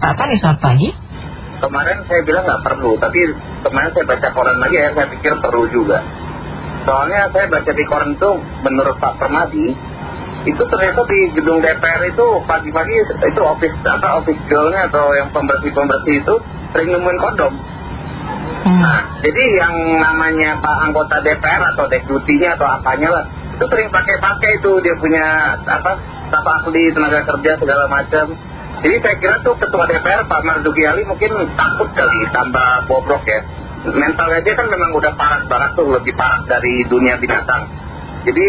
Pak Tony, selamat pagi. Kemarin saya bilang nggak perlu, tapi kemarin saya baca koran lagi ya, saya pikir perlu juga. Soalnya saya baca di koran itu, menurut Pak Permadi, itu ternyata di gedung DPR itu pagi-pagi itu office apa office girlnya atau yang pembersih-pembersih itu sering nemuin kondom. Hmm. Nah, jadi yang namanya Pak anggota DPR atau deputinya atau apanya lah, itu sering pakai-pakai itu dia punya apa staf ahli tenaga kerja segala macam. Jadi saya kira tuh ketua DPR Pak Marzuki Ali mungkin takut kali tambah bobrok ya. Mentalnya dia kan memang udah parah banget tuh lebih parah dari dunia binatang. Jadi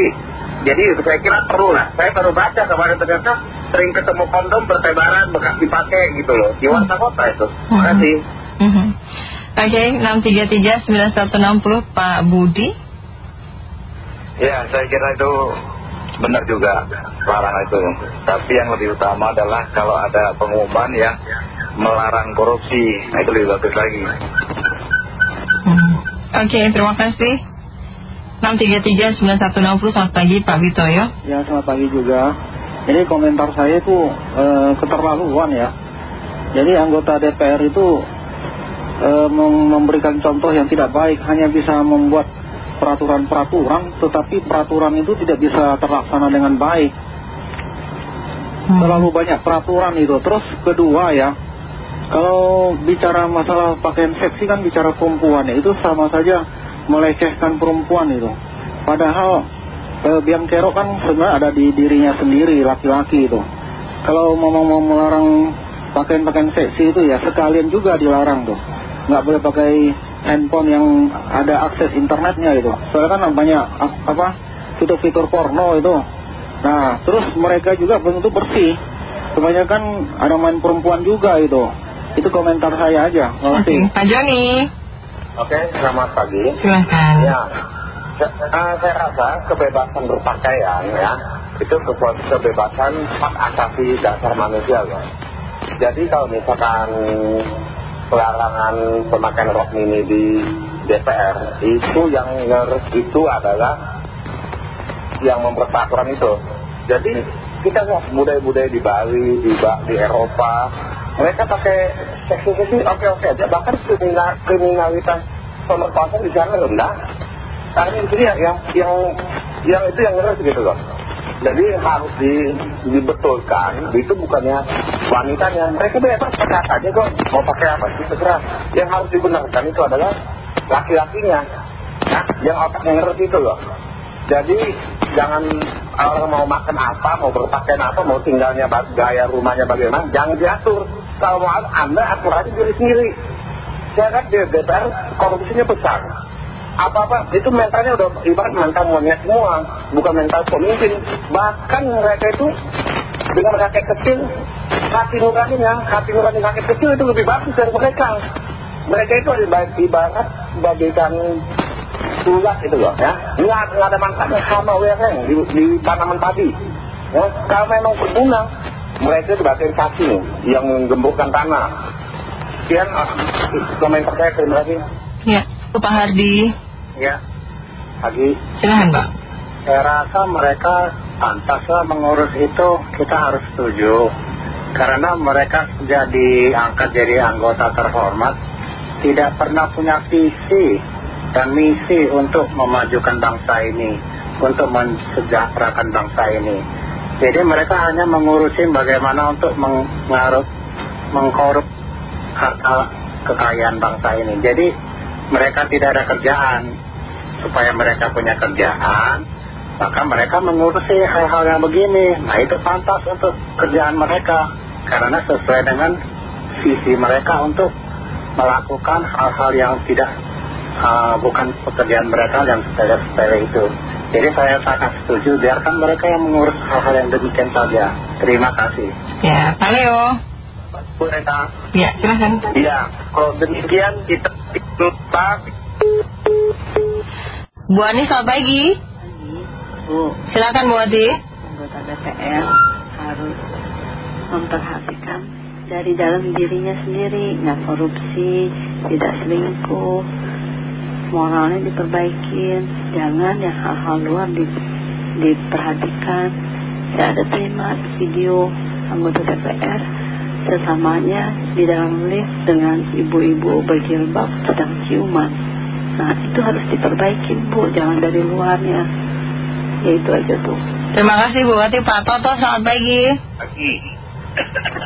jadi saya kira perlu lah. Saya baru baca kemarin ternyata sering ketemu kondom bertebaran bekas dipakai gitu loh di warta kota itu. Terima kasih. Mhm. Oke, 633-9160 Pak Budi. Ya, saya kira itu benar juga larang itu. Tapi yang lebih utama adalah kalau ada pengumuman yang melarang korupsi, nah itu lebih bagus lagi. Hmm. Oke, terima kasih. 633-9160 selamat pagi Pak Witoyo. Ya selamat pagi juga Jadi komentar saya itu eh, keterlaluan ya Jadi anggota DPR itu eh, mem- memberikan contoh yang tidak baik Hanya bisa membuat peraturan-peraturan Tetapi peraturan itu tidak bisa terlaksana dengan baik. Hmm. Terlalu banyak peraturan itu. Terus kedua ya Kalau bicara masalah pakaian seksi kan bicara perempuan ya Itu sama saja melecehkan perempuan itu. Padahal eh, biang kerok kan sebenarnya ada di dirinya sendiri laki-laki itu. Kalau mau, mau melarang pakaian-pakaian seksi itu ya sekalian juga dilarang tuh. Nggak boleh pakai handphone yang ada akses internetnya gitu Soalnya kan banyak ap- apa fitur-fitur porno itu Nah terus mereka juga belum tentu bersih Kebanyakan ada main perempuan juga itu Itu komentar saya aja kasih Pak Joni. Oke, selamat pagi. Silakan. Ya, eh, saya rasa kebebasan berpakaian ya itu ke- kebebasan hak asasi dasar manusia loh. Jadi kalau misalkan pelarangan pemakaian rok mini di DPR itu yang ngurus itu adalah yang membuat itu. Jadi kita lihat budaya-budaya di Bali, di, di Eropa, mereka pakai seksi-seksi oke-oke aja. Bahkan kriminal, kriminalitas pemerkosaan di sana rendah. Karena sini yang, yang, yang, yang itu yang ngeres gitu loh. Jadi harus di, dibetulkan, itu bukannya wanitanya. Mereka bebas pakai aja kok, mau pakai apa sih terserah. Yang harus dibenarkan itu adalah laki-lakinya. Nah, yang otaknya ngeres itu loh. Jadi jangan orang mau makan apa, mau berpakaian apa, mau tinggalnya gaya rumahnya bagaimana, jangan diatur. Kalau mau Anda atur aja diri sendiri. Saya kan DPR korupsinya besar. Apa-apa itu mentalnya udah ibarat mental monyet semua, bukan mental pemimpin. Bahkan mereka itu dengan rakyat kecil, hati nuraninya, hati nurani rakyat kecil itu lebih bagus dari mereka. Mereka itu ibarat, bagaikan ulat itu loh ya nggak, nggak ada manfaatnya sama wereng di, di tanaman padi ya kalau memang berguna mereka sebagai cacing yang menggemburkan tanah sekian ah, komentar saya terima kasih Ya, Pak Hardi. ya lagi Silakan Pak. Saya rasa mereka pantaslah mengurus itu. Kita harus setuju. Karena mereka sudah diangkat jadi anggota terhormat Tidak pernah punya visi dan misi untuk memajukan bangsa ini Untuk mensejahterakan bangsa ini. Jadi mereka hanya mengurusin bagaimana untuk mengaruh, mengkorup harta kekayaan bangsa ini. Jadi mereka tidak ada kerjaan. Supaya mereka punya kerjaan maka mereka mengurusi hal-hal yang begini. Nah itu pantas untuk kerjaan mereka. Karena sesuai dengan visi mereka untuk melakukan hal-hal yang tidak ah, bukan pekerjaan mereka yang sepele-sepele itu. Jadi saya sangat setuju. Biarkan mereka yang mengurus hal-hal yang demikian saja. Terima kasih. Ya, Pak Leo. Bu Reta Ya, silakan. iya kalau demikian kita lupa Bu Ani, selamat pagi. Bu, Silakan Bu Adi. anggota DPR harus memperhatikan dari dalam dirinya sendiri, nggak korupsi, tidak selingkuh, moralnya diperbaikin, jangan yang hal-hal luar di, diperhatikan. Saya ada terima video anggota DPR sesamanya di dalam lift dengan ibu-ibu berjilbab sedang ciuman. Nah itu harus diperbaiki Bu, jangan dari luarnya. Ya itu aja Bu. Terima kasih Bu Wati. Pak Toto, selamat pagi. Pagi.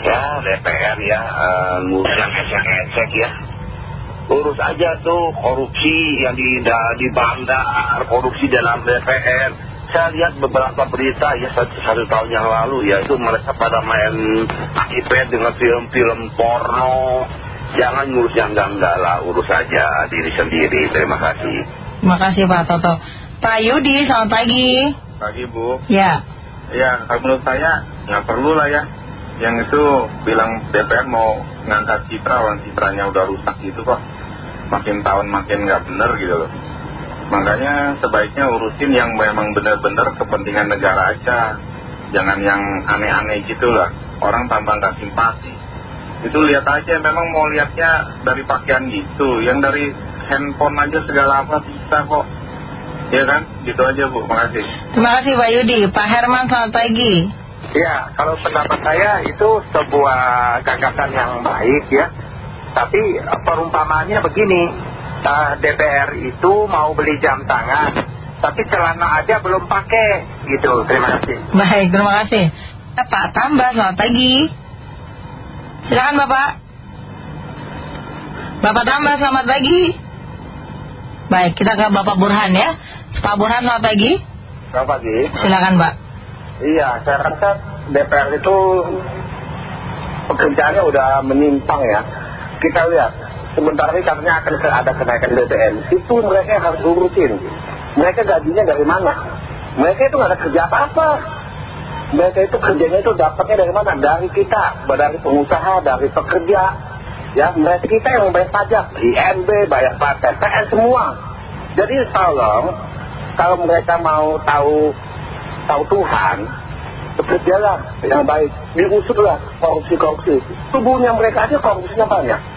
Ya, DPR ya, uh, ngurus yang ecek-ecek ya. Urus aja tuh korupsi yang di, di bandar, korupsi dalam DPR. Saya lihat beberapa berita ya satu, satu tahun yang lalu ya, itu mereka pada main iPad dengan film-film porno. Jangan ngurus yang enggak-enggak lah, urus aja diri sendiri. Terima kasih. Terima kasih Pak Toto. Pak Yudi, selamat pagi. Pagi Bu. Ya. Ya, kalau menurut saya nggak perlu lah ya. Yang itu bilang DPR mau ngangkat citra, orang citranya udah rusak gitu kok. Makin tahun makin nggak bener gitu loh. Makanya sebaiknya urusin yang memang benar-benar kepentingan negara aja. Jangan yang aneh-aneh gitu lah. Orang tambah nggak simpati. Itu lihat aja, memang mau lihatnya dari pakaian gitu. Yang dari handphone aja segala apa bisa kok. Ya kan? Gitu aja Bu, makasih. Terima kasih Pak Yudi. Pak Herman, selamat pagi. Ya, kalau pendapat saya itu sebuah gagasan yang baik ya. Tapi perumpamaannya begini, eh, DPR itu mau beli jam tangan, tapi celana aja belum pakai gitu. Terima kasih. Baik, terima kasih. Eh, Pak Tambah, selamat pagi. Silakan Bapak. Bapak Tambah, selamat pagi. Baik, kita ke Bapak Burhan ya. Pak Burhan, selamat pagi. Selamat pagi. Silakan Pak. Iya, saya rasa DPR itu pekerjaannya udah menyimpang ya. Kita lihat, sebentar lagi katanya akan ada kenaikan BBM. Itu mereka harus urusin. Mereka gajinya dari mana? Mereka itu nggak ada kerja apa-apa. Mereka itu kerjanya itu dapatnya dari mana? Dari kita, dari pengusaha, dari pekerja. Ya, mereka kita yang membayar pajak, IMB, bayar pajak, TPN semua. Jadi tolong, kalau mereka mau tahu tahu Tuhan, bekerjalah yang baik, diusutlah korupsi-korupsi. Tubuhnya mereka aja korupsinya banyak.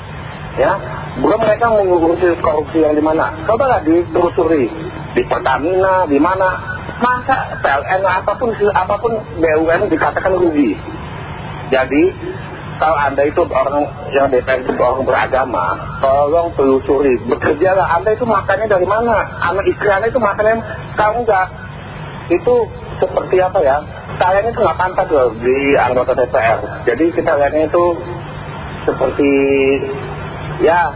Ya, belum mereka mengurusi korupsi yang di mana. Cobalah ditelusuri di Pertamina, di mana. Masa PLN apa pun apa pun BUMN dikatakan rugi. Jadi kalau anda itu orang yang DPR itu orang beragama, tolong telusuri, bekerjalah. Anda itu makannya dari mana? Anak istri anda itu makannya tahu nggak? Itu seperti apa ya? Kalian itu nggak pantas loh di anggota DPR. Jadi kita lihatnya itu seperti ya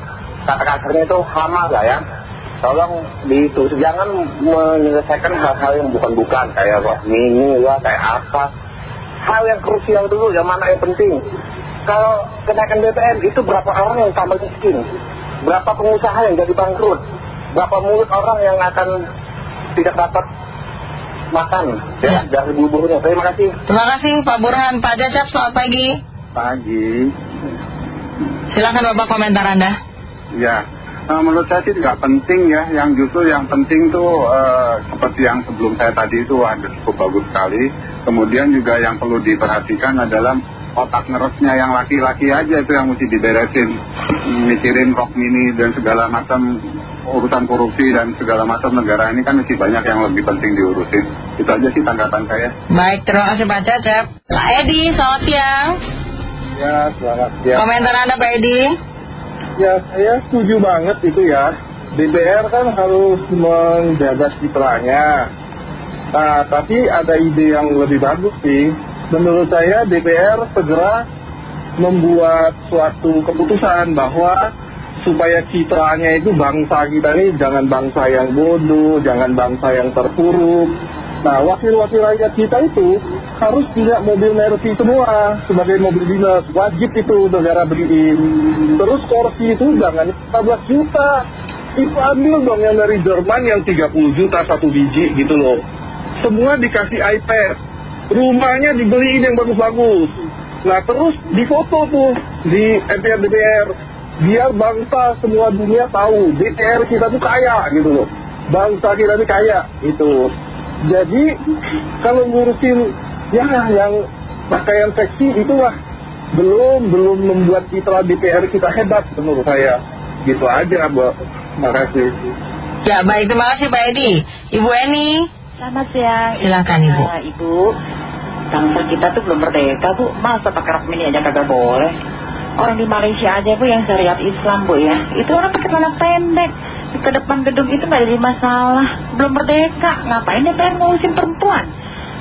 kata kasarnya itu hama lah ya. Tolong itu jangan menyelesaikan hal-hal yang bukan-bukan kayak wah mini lah kayak apa. Hal yang krusial dulu yang mana yang penting. Kalau kenaikan BBM itu berapa orang yang tambah miskin? Berapa pengusaha yang jadi bangkrut? Berapa mulut orang yang akan tidak dapat makan ya, dari buburnya. Terima kasih. Terima kasih Pak Burhan. Pak Cecep, selamat pagi. Pagi. Silakan Bapak komentar Anda. Ya, Nah, menurut saya sih nggak penting ya. Yang justru yang penting tuh eh, seperti yang sebelum saya tadi itu ada cukup bagus sekali. Kemudian juga yang perlu diperhatikan adalah otak ngerosnya yang laki-laki aja itu yang mesti diberesin. Mikirin kok mini dan segala macam urusan korupsi dan segala macam negara ini kan masih banyak yang lebih penting diurusin. Itu aja sih tanggapan saya. Baik, terima kasih Pak Cecep. Pak Edi, selamat siang. Ya, selamat siang. Komentar Anda Pak Edi. Ya, saya setuju banget itu ya. DPR kan harus menjaga citranya. Nah, tapi ada ide yang lebih bagus sih. Menurut saya DPR segera membuat suatu keputusan bahwa supaya citranya itu bangsa kita ini jangan bangsa yang bodoh, jangan bangsa yang terpuruk. Nah, wakil-wakil rakyat kita itu harus punya mobil Mercy semua sebagai mobil dinas. Wajib itu negara beliin. Terus kursi itu jangan 14 juta. Itu ambil dong yang dari Jerman yang 30 juta satu biji gitu loh. Semua dikasih iPad. Rumahnya dibeliin yang bagus-bagus. Nah terus difoto tuh di MPR-DPR. Biar bangsa semua dunia tahu DPR kita tuh kaya gitu loh. Bangsa kita tuh kaya gitu. Jadi kalau ngurusin ya yang pakaian seksi itu lah belum belum membuat citra DPR kita hebat menurut saya. Gitu aja, Bu. Makasih. Ya, baik. Terima kasih Pak Edi. Ibu Eni, Selamat siang. Silakan, Ibu. Eh, Ibu, bangsa kita tuh belum merdeka bu masa pakai rok mini aja kagak boleh orang di Malaysia aja bu yang syariat Islam bu ya itu orang pakai celana pendek ke depan gedung itu nggak ada masalah. Belum merdeka. Ngapain DPR ngurusin perempuan?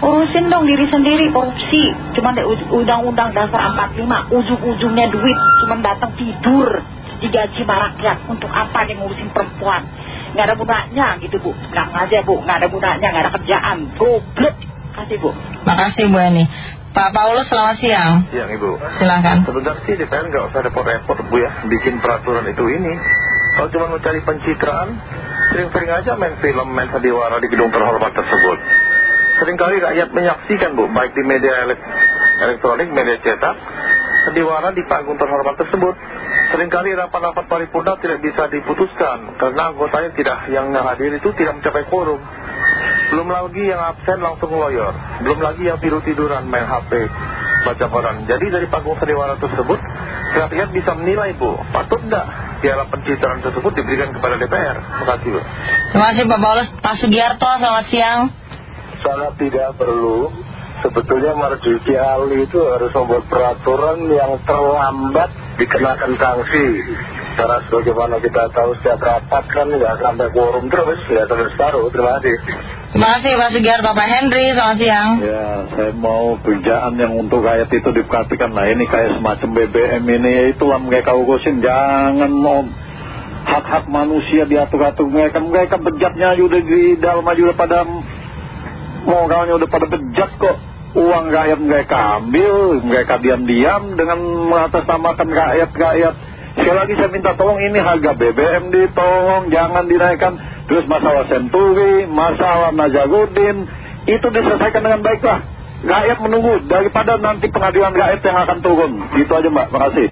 Urusin dong diri sendiri. Korupsi. Cuman deh undang-undang dasar 45 ujung-ujungnya duit. Cuman datang tidur. Digaji rakyat. Untuk apa dia ngurusin perempuan? Nggak ada gunanya gitu bu. Bilang aja bu. Nggak ada gunanya. Nggak ada kerjaan. Goblok. Kasih bu. Makasih Bu Eni. Pak Paulus selamat siang. Siang Ibu. Silakan. Sebenarnya sih DPR nggak usah repot-repot Bu ya. Bikin peraturan itu ini Kalau cuma mau cari pencitraan Sering-sering aja main film, main sandiwara di gedung terhormat tersebut. Seringkali rakyat menyaksikan Bu Baik di media elektronik, media cetak Sandiwara di panggung terhormat tersebut. Seringkali rapat-rapat paripurna tidak bisa diputuskan Karena anggotanya tidak yang hadir itu tidak mencapai quorum. Belum lagi yang absen langsung lawyer Belum lagi yang tidur-tiduran main HP Baca koran. Jadi dari panggung sandiwara tersebut Rakyat bisa menilai Bu Patut enggak piala pencitraan tersebut diberikan kepada DPR Terima kasih Bu Terima kasih Pak Paulus. Pak Sugiarto selamat siang. Sangat tidak perlu. Sebetulnya marjuki ali itu harus membuat peraturan yang terlambat dikenakan sanksi karena sebagaimana kita tahu setiap rapat kan nggak sampai quorum terus nggak sampai separuh terima kasih Terima kasih Pak Sugiarto Pak Henry selamat siang Ya, saya mau kerjaan yang untuk rakyat itu diperhatikan. Nah, ini kayak semacam BBM ini, ya itulah mereka urusin. Jangan mau hak-hak manusia diatur-atur mereka. Mereka bejatnya udah di dalam aja udah pada moralnya udah pada bejat kok. Uang rakyat mereka ambil, mereka diam-diam dengan mengatasnamakan rakyat-rakyat. Sekali lagi saya minta tolong ini harga BBM ditolong, jangan dinaikkan. Terus masalah Senturi, masalah Nazarudin, itu diselesaikan dengan baiklah. Rakyat menunggu daripada nanti pengadilan rakyat yang akan turun. Itu aja mbak, makasih.